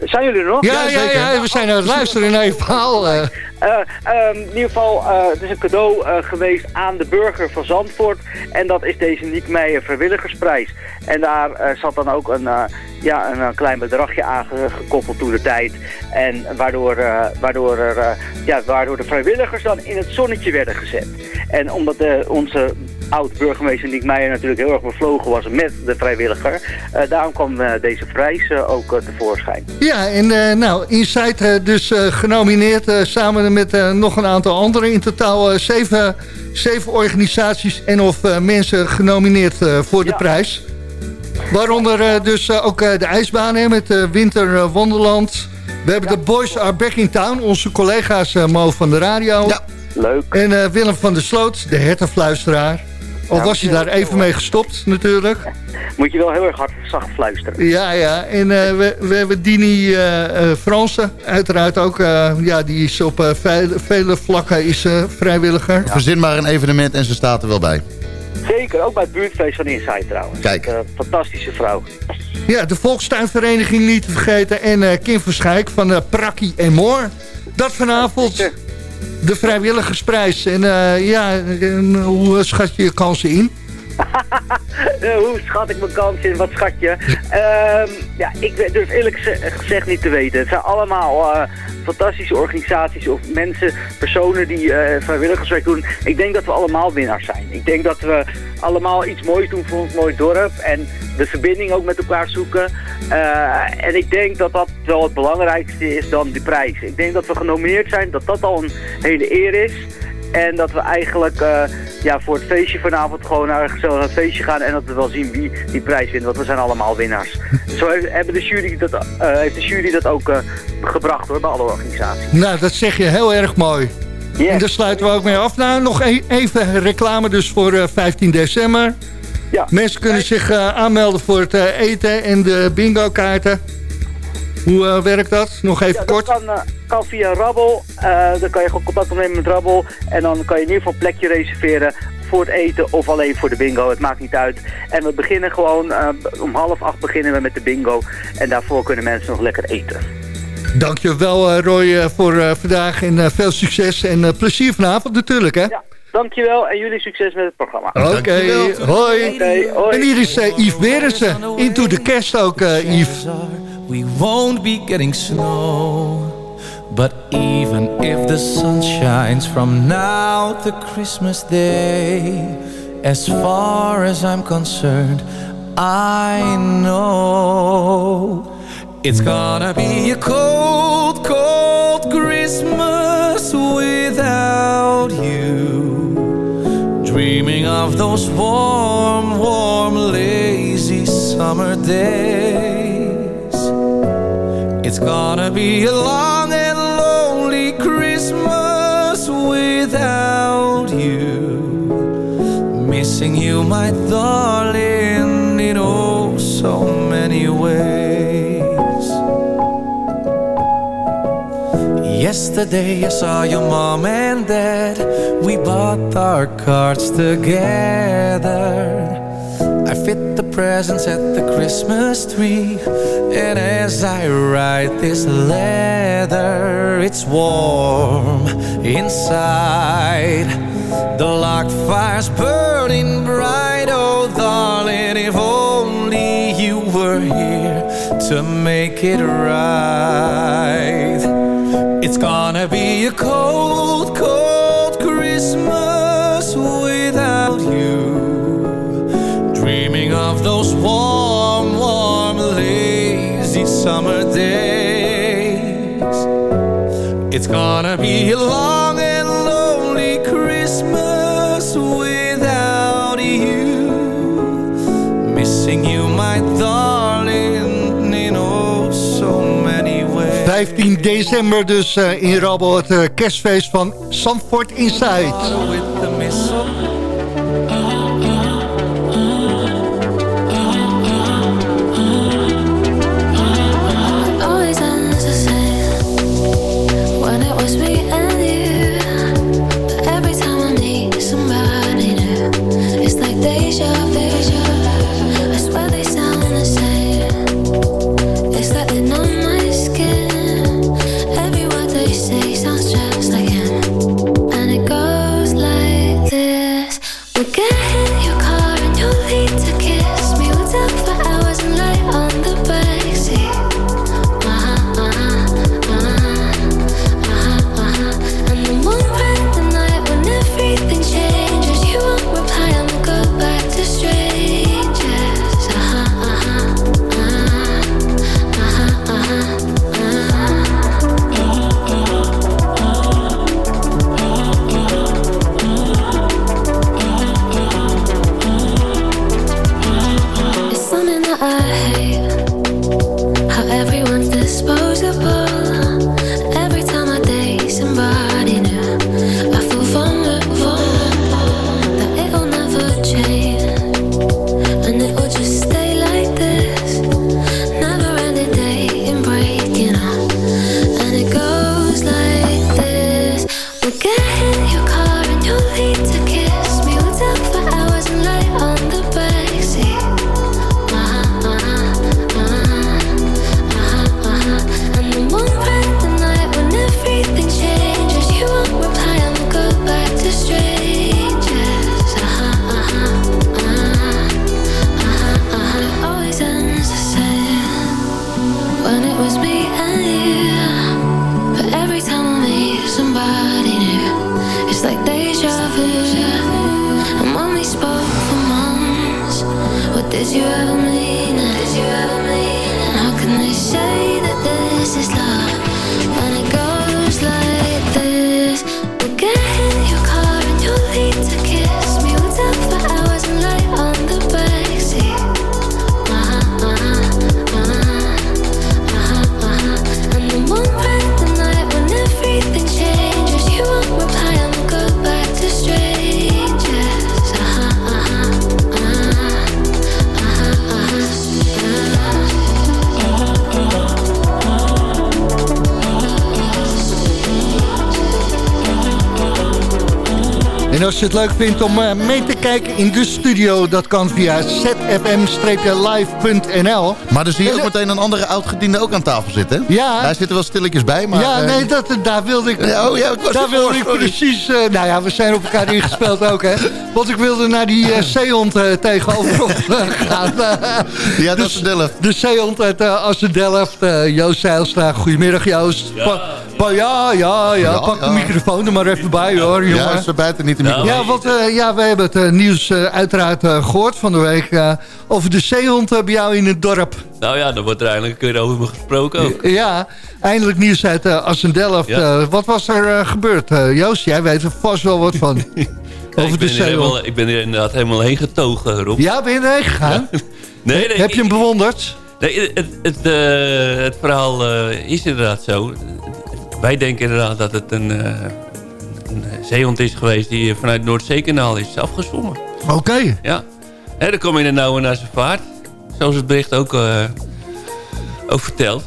zijn jullie er nog? Ja, ja, ja, we zijn aan het luisteren naar je verhaal. eh. Eh, ehm, in ieder geval, eh, het is een cadeau eh, geweest aan de burger van Zandvoort. En dat is deze Niek Meijer vrijwilligersprijs. En daar eh, zat dan ook een, eh, ja, een, klein bedragje aan ge- gekoppeld toen de tijd. En waardoor, eh, waardoor, er, eh, ja, waardoor de vrijwilligers dan in het zonnetje werden gezet. En omdat onze oud-burgemeester Niek Meijer natuurlijk heel erg bevlogen was met de vrijwilliger. eh, daarom kwam eh, deze prijs eh, ook tevoorschijn. Ja, en eh, nou, Insight dus eh, genomineerd eh, samen met eh, nog een aantal anderen. In totaal eh, zeven, zeven organisaties en of eh, mensen genomineerd eh, voor de prijs. Waaronder eh, dus ook eh, de ijsbaan hè, met eh, Winter Wonderland. We hebben de Boys Are Back in Town, onze collega's eh, Mo van de radio. Ja. Leuk. En eh, Willem van der Sloot, de hertenfluisteraar. Al Ja, was je daar even mee gestopt natuurlijk. Moet je wel heel erg hard zacht fluisteren. Ja, ja. En eh, we, we hebben Dini eh eh Fransen, uiteraard ook. eh, ja, die is op eh, vele, vele vlakken is, eh, vrijwilliger. Verzin maar een evenement en ze staat er wel bij. Zeker, ook bij het buurtfeest van Insight trouwens. Kijk. Fantastische vrouw. Ja, de Volkstuinvereniging niet te vergeten. En eh, Kim Verschijk van Prakkie en Moor. Dat vanavond. De vrijwilligersprijs. En eh, ja, en hoe schat je je kansen in? Eh, hoe schat ik mijn kans in? Wat schat je? Ehm, ja, ik durf eerlijk geze- gezegd niet te weten. Het zijn allemaal eh, fantastische organisaties of mensen, personen die eh, vrijwilligerswerk doen. Ik denk dat we allemaal winnaars zijn. Ik denk dat we allemaal iets moois doen voor ons mooi dorp. En de verbinding ook met elkaar zoeken. En ik denk dat dat wel het belangrijkste is dan die prijs. Ik denk dat we genomineerd zijn, dat dat al een hele eer is. En dat we eigenlijk eh, ja, voor het feestje vanavond gewoon naar een gezellig feestje gaan. En dat we wel zien wie die prijs wint. Want we zijn allemaal winnaars. Zo heeft, hebben de jury dat, eh, heeft de jury dat ook eh, gebracht hoor, bij alle organisaties. Nou, dat zeg je heel erg mooi. En daar sluiten we ook mee af. Nou, nog e- even reclame dus voor eh, 15 december. Ja. Mensen kunnen zich aanmelden voor het eten en de bingo kaarten. Hoe werkt dat? Nog even Ja, kort. kan, kan via Rabbel. Eh, dan kan je gewoon contact opnemen met Rabbel. En dan kan je in ieder geval een plekje reserveren voor het eten of alleen voor de bingo. Het maakt niet uit. En we beginnen gewoon, eh, om half acht beginnen we met de bingo. En daarvoor kunnen mensen nog lekker eten. Dankjewel eh, Roy voor eh, vandaag en eh, veel succes en eh, plezier vanavond natuurlijk hè. Dankjewel en jullie succes met het programma. Oké, hoi. Hoi. En hier is eh, Yves Berensen. Into the Kerst ook, eh, Yves. We won't be getting snow. But even if the sun shines from now to Christmas Day, as far as I'm concerned, I know it's gonna be a cold, cold Christmas without you. Dreaming of those warm, warm, lazy summer days. It's gonna be a long Missing you, my darling, in oh so many ways. Yesterday I saw your mom and dad. We bought our cards together. I fit the presents at the Christmas tree. And as I write this letter, it's warm inside. The log fire's burning bright. Oh, darling, if only you were here to make it right. It's gonna be a cold, cold Christmas without you. Dreaming of those warm, warm, lazy summer days. It's gonna be a long 15 december dus eh, in Rabbel het eh, kerstfeest van Zandvoort Inside. En als je het leuk vindt om eh, mee te kijken in de studio... dat kan via zfm-live.nl. Maar dan zie je ook meteen een andere oud-gediende ook aan tafel zitten. Ja. Hij zit er wel stilletjes bij, maar... ja, eh, nee, dat, daar wilde ik... Ja, oh ja, ik was daar wilde ik precies... eh, nou ja, we zijn op elkaar ingespeeld ook, hè. Want ik wilde naar die eh, zeehond eh, tegenover ons gaan. Ja, dat is de Delft. De zeehond uit uh, Assen-Delft. eh, Joost Zeilstra. Goedemiddag, Joost. Pa- pa- ja, ja, ja. Ja, Pak ja. de microfoon er maar even bij, hoor, jongen. Ja, is er buiten niet de microfoon. Ja, want eh, ja, we hebben het eh, nieuws eh, uiteraard eh, gehoord van de week... eh, over de zeehond eh, bij jou in het dorp. Nou ja, dan wordt er eindelijk een keer over me gesproken ook. Ja, eindelijk nieuws uit uh, Assen-Delft. Ja. Wat was er eh, gebeurd? Joost, jij weet er vast wel wat van. Ja, over ik, de ben er zeehond. helemaal, ik ben er inderdaad helemaal heen getogen, Rob. Ja, ben je erheen gegaan? Nee, nee, Heb je hem bewonderd? Nee, het, het, eh, het verhaal eh, is inderdaad zo. Wij denken inderdaad dat het een, eh, een zeehond is geweest... die vanuit het Noordzeekanaal is afgezwommen. Oké. Ja. En dan kom je in de nauwe naar zijn vaart. Zoals het bericht ook, eh, ook vertelt.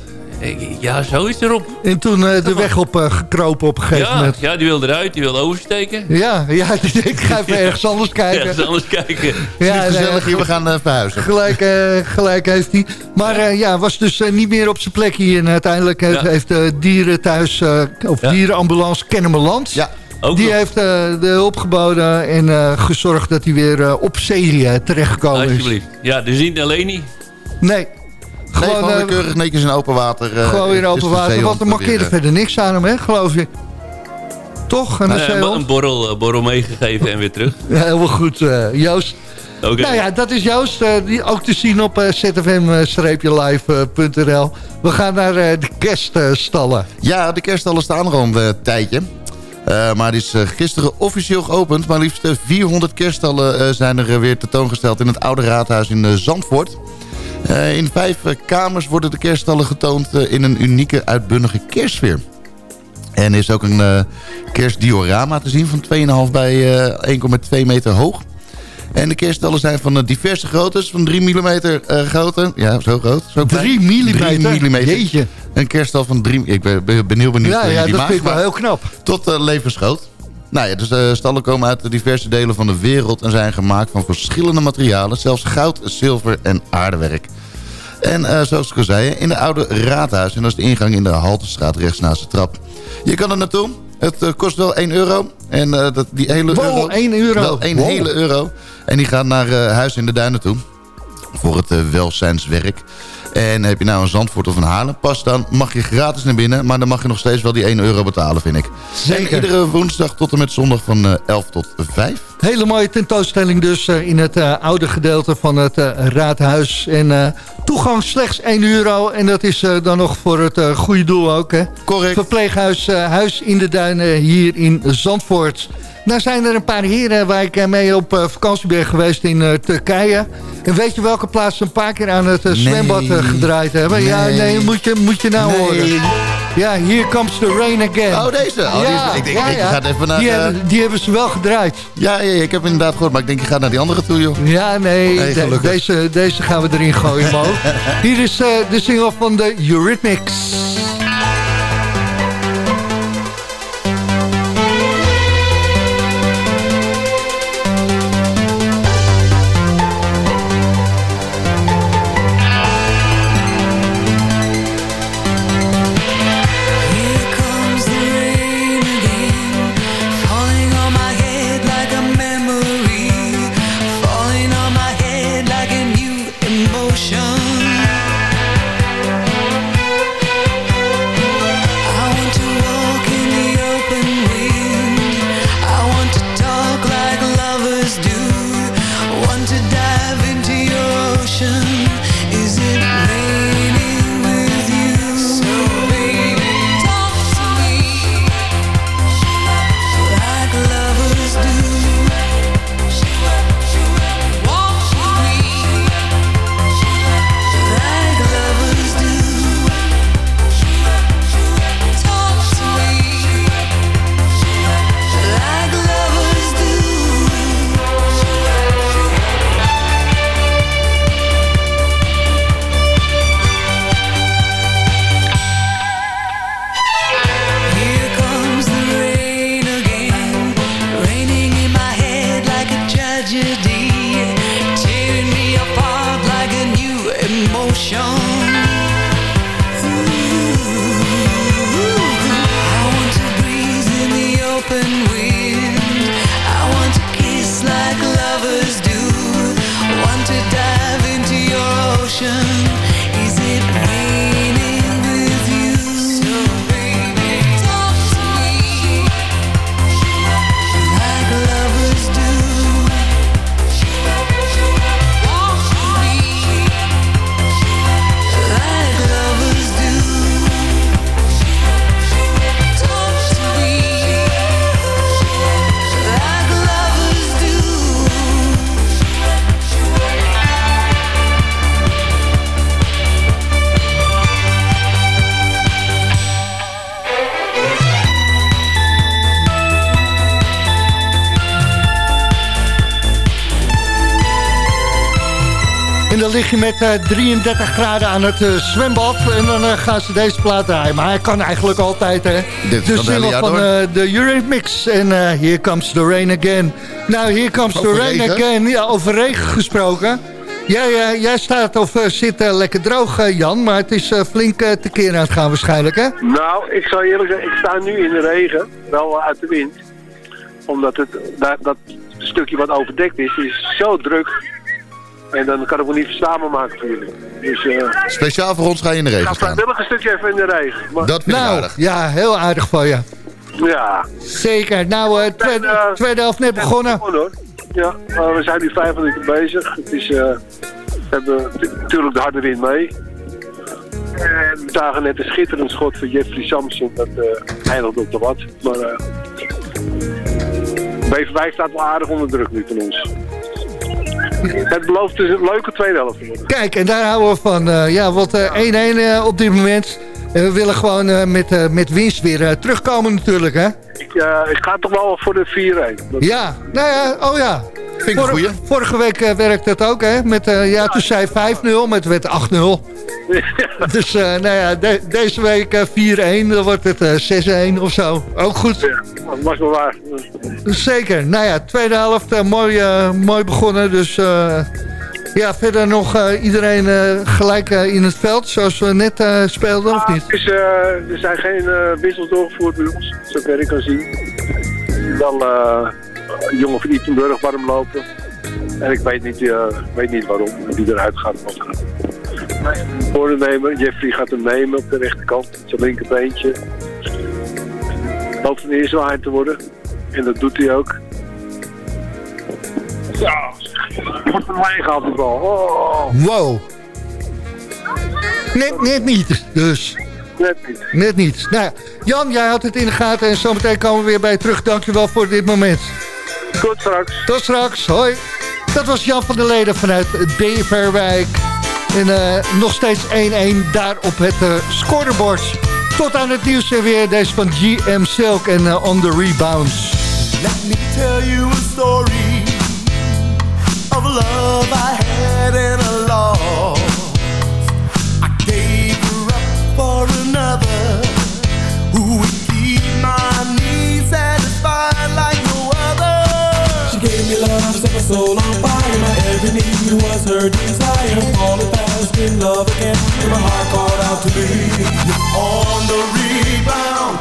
Ja, zo is erop. En toen eh, de weg op eh, gekropen op een gegeven Ja, moment. ja, die wilde eruit, die wilde oversteken. Ja, ja, die denkt, ik ga even ergens anders kijken. Ergens anders kijken. Ja, Niet gezellig nee, hier, we gaan eh, verhuizen. Gelijk, eh, gelijk heeft hij. Maar eh, ja, was dus niet meer op zijn plek hier. En uiteindelijk heeft, Ja. heeft de dierenthuis, eh of Ja. dierenambulance Kennemerland... Ja. Ook die nog. heeft eh, de hulp geboden en eh, gezorgd dat hij weer op zee eh, terechtgekomen is. Alsjeblieft. Ja, dus niet alleen niet. Nee. Nee, Gewoon, gewoon eh, weer keurig netjes in open water. eh, gewoon is open water. Want er markeerde eh, verder niks aan hem, hè, geloof je. Toch? Een Nou ja, zeehond? een borrel, een borrel meegegeven en weer terug. Ja, heel goed, eh, Joost. Oké. Nou ja, dat is Joost. eh, die ook te zien op eh, zfm-live.nl. We gaan naar eh, de kerststallen. Ja, de kerststallen staan er al een eh, tijdje. Eh, maar die is eh, gisteren officieel geopend. Maar liefst eh, 400 kerststallen eh, zijn er eh, weer tentoongesteld in het Oude Raadhuis in eh, Zandvoort. Eh, in vijf kamers worden de kerststallen getoond eh, in een unieke uitbundige kerstsfeer. En is ook een eh, kerstdiorama te zien van 2,5 bij eh, 1,2 meter hoog. En de kerststallen zijn van diverse groottes, van 3 mm eh grootte. Ja, zo groot. Zo klein. 3 millimeter? 3 millimeter. Jeetje. Een kerststal van 3 Ik ben, ben, heel benieuwd Ja, ja die dat maakt, vind ik wel heel knap. Tot eh, levensgroot. Nou ja, dus de stallen komen uit de diverse delen van de wereld... en zijn gemaakt van verschillende materialen. Zelfs goud, zilver en aardewerk. En eh, zoals ik al zei, in de oude raadhuis... en dat is de ingang in de Haltestraat rechts naast de trap. Je kan er naartoe. Het eh, kost wel 1 euro. En eh, dat, die hele Wow, euro... 1 euro. Wel 1 Wow. hele euro. En die gaat naar eh, Huis in de Duinen toe. Voor het eh, welzijnswerk. En heb je nou een Zandvoort of een Haarlem pas, dan mag je gratis naar binnen. Maar dan mag je nog steeds wel die 1 euro betalen, vind ik. Zeker. En iedere woensdag tot en met zondag van eh, 11 tot 5. Hele mooie tentoonstelling dus eh, in het eh, oude gedeelte van het eh, raadhuis. En eh, toegang slechts 1 euro. En dat is eh, dan nog voor het eh, goede doel ook. Hè? Correct. Verpleeghuis eh, Huis in de Duinen hier in Zandvoort. Nou zijn er een paar heren waar ik mee op vakantie ben geweest in Turkije. En weet je welke plaats ze een paar keer aan het zwembad gedraaid hebben? Ja, Nee. nee, moet je, moet je nou Nee. horen. Ja, Here Comes the Rain Again. Oh, deze? Oh, die is- ik denk, ik ga even naar Die, hebben, die hebben ze wel gedraaid. Ja, ja, ja, ik heb inderdaad gehoord, maar ik denk je gaat naar die andere toe, joh. Ja, nee, Nee, de- gelukkig. deze, deze gaan we erin gooien, Mo. Hier is eh, de single van de Eurythmics. Met eh, 33 graden aan het eh, zwembad. En dan eh, gaan ze deze plaat draaien. Maar hij kan eigenlijk altijd, hè. Dit de single jaar van eh, de Eurythmics. En eh, Here Comes the Rain Again. Nou, Here Comes the Over Rain regen? Again. Ja, over regen gesproken. Jij, jij staat of zit lekker droog, Jan. Maar het is flink tekeer aan het gaan waarschijnlijk, hè? Nou, ik zou eerlijk zeggen, ik sta nu in de regen, wel uit de wind. Omdat het, dat, dat stukje wat overdekt is, is zo druk. En dan kan ik me niet verstaanbaar maken voor jullie. Dus eh Speciaal voor ons ga je in de ik regen ga staan. vrijwillig een stukje even in de regen. Maar, Dat vind ik Nou, aardig. ja, heel aardig van je. ja. Zeker. Nou, eh, tweede, tweede helft net begonnen. Ja, we zijn nu vijf minuten bezig. Het is, eh, we hebben natuurlijk de harde wind mee. En we zagen net een schitterend schot van Jeffrey Samson. Dat eh eindigt op de wat. Maar eh Beverwijk staat wel aardig onder druk nu van ons. Het belooft dus een leuke tweede helft te worden. Kijk, en daar houden we van. eh, ja, wat eh, 1-1 eh, op dit moment. En we willen gewoon eh, met, eh, met winst weer eh, terugkomen natuurlijk, hè? Ik, eh, ik ga toch wel voor de 4-1. Dat- Ja, nou ja, oh ja. Vind ik een Vor- goeie. vorige week eh, werkte het ook, hè? Met, eh, ja, toen zei 5-0, maar het werd 8-0. Dus eh, nou ja, de- deze week eh, 4-1, dan wordt het eh, 6-1 of zo. Ook goed. Ja, dat was wel waar. Zeker. Nou ja, tweede helft mooi, mooi begonnen. Dus ja, verder nog iedereen gelijk in het veld, zoals we net speelden, of niet? Het is, eh, er zijn geen wissels doorgevoerd bij ons, zover ik kan zien. Dan een jongen van Ippenburg warm lopen. En ik weet niet, eh, weet niet waarom, wie eruit gaat. nemen, Jeffrey gaat hem nemen op de rechterkant, met zijn linkerbeentje. Loopt wel eind te worden. En dat doet hij ook. Ja, wordt van mij gehaald die bal. Oh, Wow. Net, net niet, dus. net niet. Net niet. Nou ja, Jan, jij had het in de gaten en zometeen komen we weer bij je terug. Dankjewel voor dit moment. Tot straks. Tot straks, hoi. Dat was Jan van der Leden vanuit Beverwijk. En eh, nog steeds 1-1 daar op het eh, scorebord. Tot aan het nieuws en weer deze van GM Silk en eh, On The Rebounds. Let me tell you a story of love I had and a lost. I gave her up for another who would keep my needs satisfied like soul on fire. My every need was her desire. Falling fast in love again, my heart called out to me. On the rebound